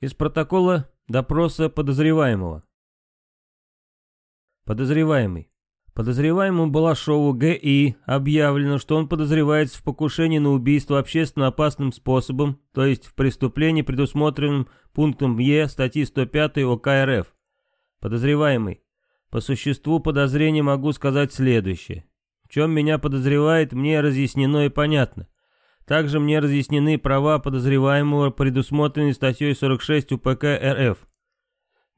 Из протокола допроса подозреваемого. Подозреваемый. Подозреваемому Балашову Г.И. объявлено, что он подозревается в покушении на убийство общественно опасным способом, то есть в преступлении, предусмотренном пунктом Е статьи 105 ОК РФ. Подозреваемый. По существу подозрения могу сказать следующее. В чем меня подозревает, мне разъяснено и понятно. Также мне разъяснены права подозреваемого, предусмотренные статьей 46 УПК РФ.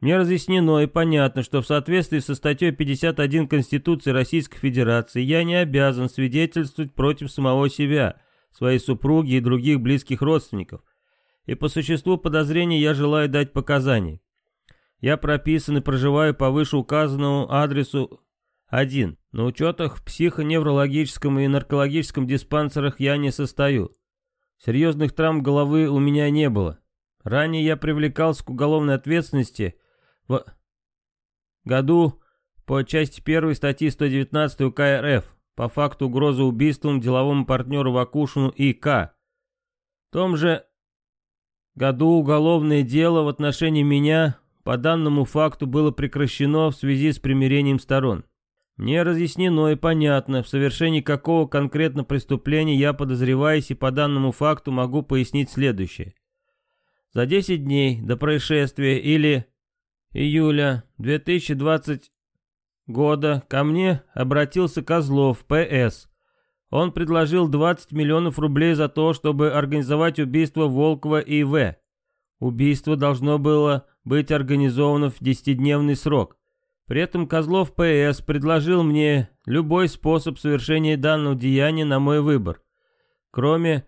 Мне разъяснено и понятно, что в соответствии со статьей 51 Конституции Российской Федерации я не обязан свидетельствовать против самого себя, своей супруги и других близких родственников. И по существу подозрений я желаю дать показания. Я прописан и проживаю по вышеуказанному адресу 1. На учетах в психоневрологическом и наркологическом диспансерах я не состою. Серьезных травм головы у меня не было. Ранее я привлекался к уголовной ответственности в году по части 1 статьи 119 УК РФ по факту угрозы убийством деловому партнеру Вакушину И.К. В том же году уголовное дело в отношении меня по данному факту было прекращено в связи с примирением сторон. Мне разъяснено и понятно, в совершении какого конкретно преступления я подозреваюсь и по данному факту могу пояснить следующее. За 10 дней до происшествия или июля 2020 года ко мне обратился Козлов, П.С. Он предложил 20 миллионов рублей за то, чтобы организовать убийство Волкова И.В. Убийство должно было быть организовано в 10-дневный срок. При этом Козлов П.С. предложил мне любой способ совершения данного деяния на мой выбор. Кроме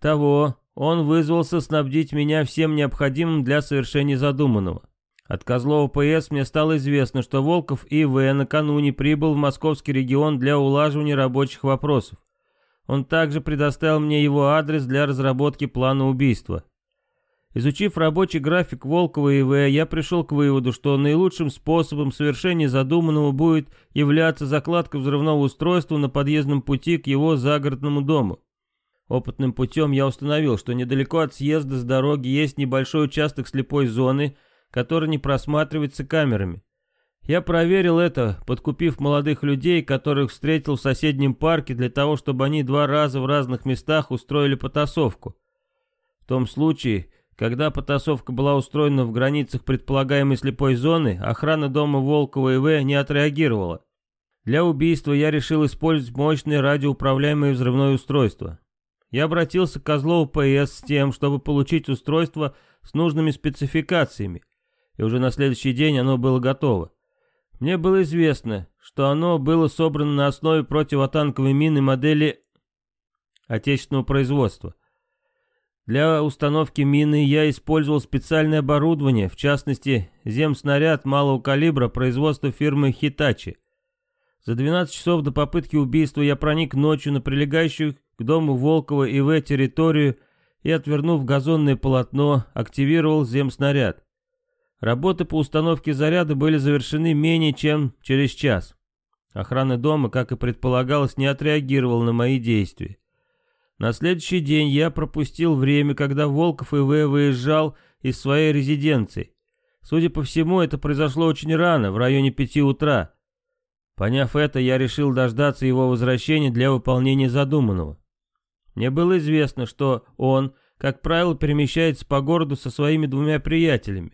того, он вызвался снабдить меня всем необходимым для совершения задуманного. От Козлова П.С. мне стало известно, что Волков И.В. накануне прибыл в московский регион для улаживания рабочих вопросов. Он также предоставил мне его адрес для разработки плана убийства. Изучив рабочий график Волкова и В, я пришел к выводу, что наилучшим способом совершения задуманного будет являться закладка взрывного устройства на подъездном пути к его загородному дому. Опытным путем я установил, что недалеко от съезда с дороги есть небольшой участок слепой зоны, который не просматривается камерами. Я проверил это, подкупив молодых людей, которых встретил в соседнем парке для того, чтобы они два раза в разных местах устроили потасовку. В том случае, когда потасовка была устроена в границах предполагаемой слепой зоны, охрана дома Волкова и В не отреагировала. Для убийства я решил использовать мощное радиоуправляемое взрывное устройство. Я обратился к Козлову ПС с тем, чтобы получить устройство с нужными спецификациями, и уже на следующий день оно было готово. Мне было известно, что оно было собрано на основе противотанковой мины модели отечественного производства. Для установки мины я использовал специальное оборудование, в частности, земснаряд малого калибра производства фирмы Hitachi. За 12 часов до попытки убийства я проник ночью на прилегающую к дому Волкова и В территорию и, отвернув газонное полотно, активировал земснаряд. Работы по установке заряда были завершены менее чем через час. Охрана дома, как и предполагалось, не отреагировала на мои действия. На следующий день я пропустил время, когда Волков и В. выезжал из своей резиденции. Судя по всему, это произошло очень рано, в районе пяти утра. Поняв это, я решил дождаться его возвращения для выполнения задуманного. Мне было известно, что он, как правило, перемещается по городу со своими двумя приятелями.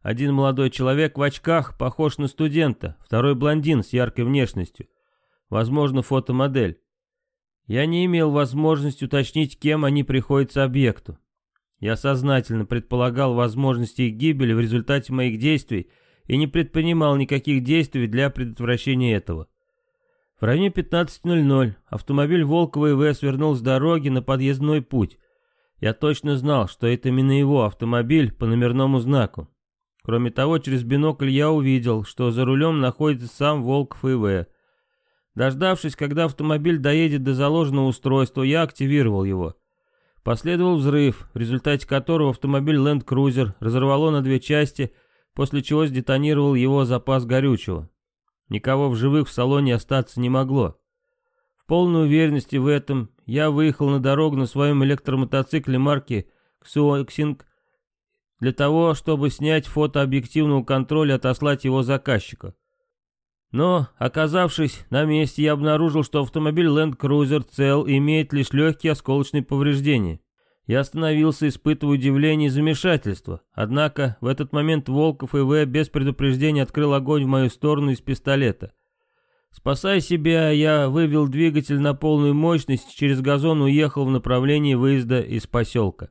Один молодой человек в очках, похож на студента, второй блондин с яркой внешностью. Возможно, фотомодель. Я не имел возможности уточнить, кем они приходятся объекту. Я сознательно предполагал возможности их гибели в результате моих действий и не предпринимал никаких действий для предотвращения этого. В районе 15.00 автомобиль Волкова ИВ свернул с дороги на подъездной путь. Я точно знал, что это именно его автомобиль по номерному знаку. Кроме того, через бинокль я увидел, что за рулем находится сам Волков ИВ. Дождавшись, когда автомобиль доедет до заложенного устройства, я активировал его. Последовал взрыв, в результате которого автомобиль Land Cruiser разорвало на две части, после чего сдетонировал его запас горючего. Никого в живых в салоне остаться не могло. В полной уверенности в этом я выехал на дорогу на своем электромотоцикле марки Xuoxing для того, чтобы снять фото объективного контроля и отослать его заказчику. Но, оказавшись на месте, я обнаружил, что автомобиль Land Cruiser цел и имеет лишь легкие осколочные повреждения. Я остановился, испытывая удивление и замешательство. Однако в этот момент Волков и В без предупреждения открыл огонь в мою сторону из пистолета. Спасая себя, я вывел двигатель на полную мощность, через газон уехал в направлении выезда из поселка.